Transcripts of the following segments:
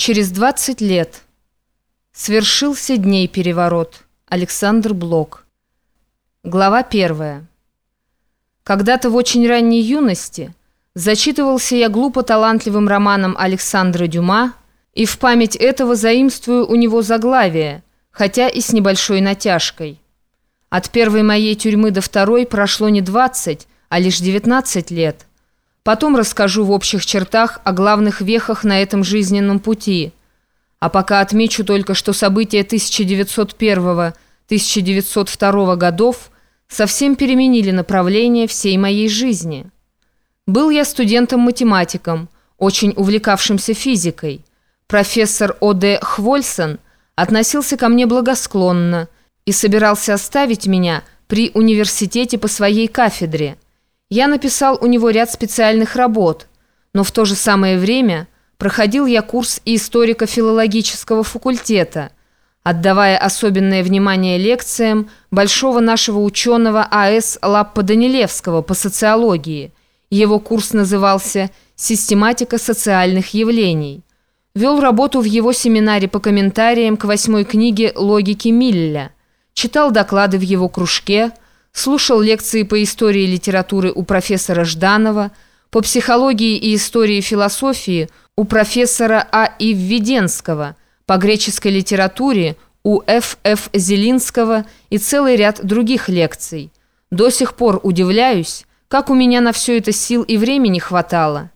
Через 20 лет. Свершился дней переворот. Александр Блок. Глава 1. Когда-то в очень ранней юности зачитывался я глупо талантливым романом Александра Дюма и в память этого заимствую у него заглавие, хотя и с небольшой натяжкой. От первой моей тюрьмы до второй прошло не 20, а лишь 19 лет – Потом расскажу в общих чертах о главных вехах на этом жизненном пути. А пока отмечу только, что события 1901-1902 годов совсем переменили направление всей моей жизни. Был я студентом-математиком, очень увлекавшимся физикой. Профессор О.Д. Хвольсон относился ко мне благосклонно и собирался оставить меня при университете по своей кафедре – я написал у него ряд специальных работ, но в то же самое время проходил я курс историко-филологического факультета, отдавая особенное внимание лекциям большого нашего ученого А.С. Лаппа-Данилевского по социологии. Его курс назывался «Систематика социальных явлений». Вел работу в его семинаре по комментариям к восьмой книге «Логики Милля». Читал доклады в его кружке – слушал лекции по истории литературы у профессора Жданова, по психологии и истории философии у профессора А. И. Введенского, по греческой литературе у Ф. Ф. Зелинского и целый ряд других лекций. До сих пор удивляюсь, как у меня на все это сил и времени хватало.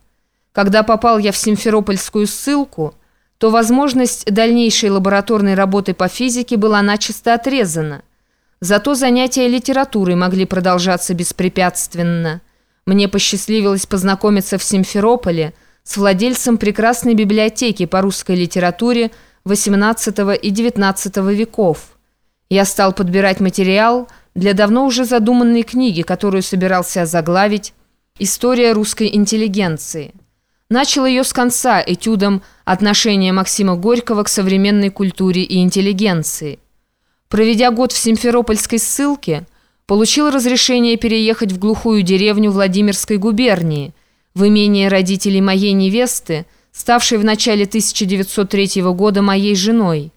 Когда попал я в Симферопольскую ссылку, то возможность дальнейшей лабораторной работы по физике была начисто отрезана – Зато занятия литературой могли продолжаться беспрепятственно. Мне посчастливилось познакомиться в Симферополе с владельцем прекрасной библиотеки по русской литературе XVIII и XIX веков. Я стал подбирать материал для давно уже задуманной книги, которую собирался озаглавить «История русской интеллигенции». Начал ее с конца этюдом «Отношение Максима Горького к современной культуре и интеллигенции». Проведя год в Симферопольской ссылке, получил разрешение переехать в глухую деревню Владимирской губернии, в имение родителей моей невесты, ставшей в начале 1903 года моей женой.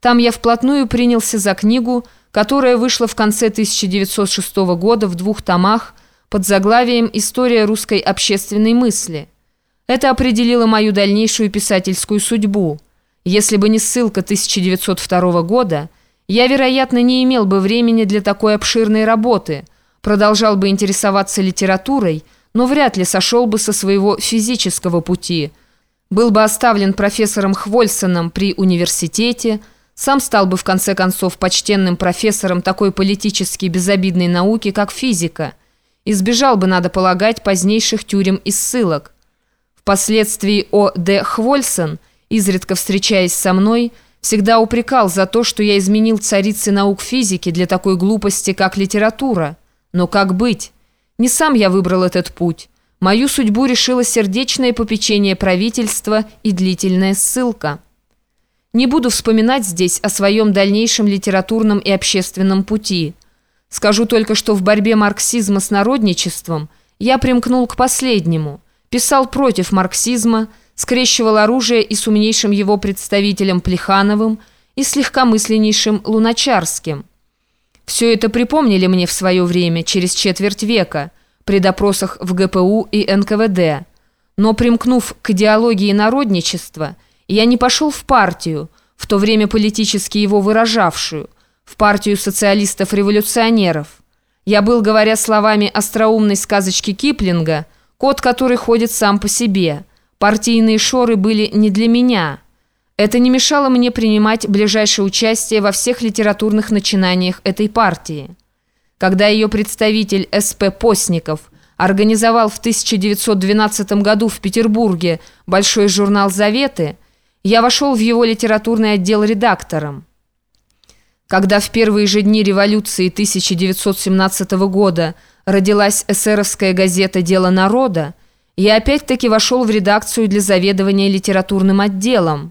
Там я вплотную принялся за книгу, которая вышла в конце 1906 года в двух томах под заглавием «История русской общественной мысли». Это определило мою дальнейшую писательскую судьбу. Если бы не ссылка 1902 года – я, вероятно, не имел бы времени для такой обширной работы, продолжал бы интересоваться литературой, но вряд ли сошел бы со своего физического пути. Был бы оставлен профессором Хвольсоном при университете, сам стал бы в конце концов почтенным профессором такой политически безобидной науки, как физика. Избежал бы, надо полагать, позднейших тюрем и ссылок. Впоследствии О. Д. Хвольсон, изредка встречаясь со мной, всегда упрекал за то, что я изменил царицы наук физики для такой глупости, как литература. Но как быть? Не сам я выбрал этот путь. Мою судьбу решило сердечное попечение правительства и длительная ссылка. Не буду вспоминать здесь о своем дальнейшем литературном и общественном пути. Скажу только, что в борьбе марксизма с народничеством я примкнул к последнему, писал против марксизма, скрещивал оружие и с умнейшим его представителем Плехановым, и с легкомысленнейшим Луначарским. Все это припомнили мне в свое время, через четверть века, при допросах в ГПУ и НКВД. Но примкнув к идеологии народничества, я не пошел в партию, в то время политически его выражавшую, в партию социалистов-революционеров. Я был, говоря словами остроумной сказочки Киплинга, кот, который ходит сам по себе – Партийные шоры были не для меня. Это не мешало мне принимать ближайшее участие во всех литературных начинаниях этой партии. Когда ее представитель С.П. Постников организовал в 1912 году в Петербурге большой журнал «Заветы», я вошел в его литературный отдел редактором. Когда в первые же дни революции 1917 года родилась эсеровская газета «Дело народа», я опять-таки вошел в редакцию для заведования литературным отделом.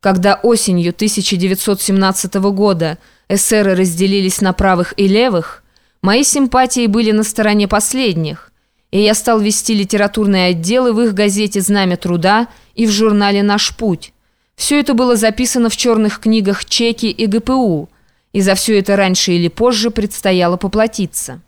Когда осенью 1917 года эсеры разделились на правых и левых, мои симпатии были на стороне последних, и я стал вести литературные отделы в их газете «Знамя труда» и в журнале «Наш путь». Все это было записано в черных книгах ЧЕКИ и ГПУ, и за все это раньше или позже предстояло поплатиться.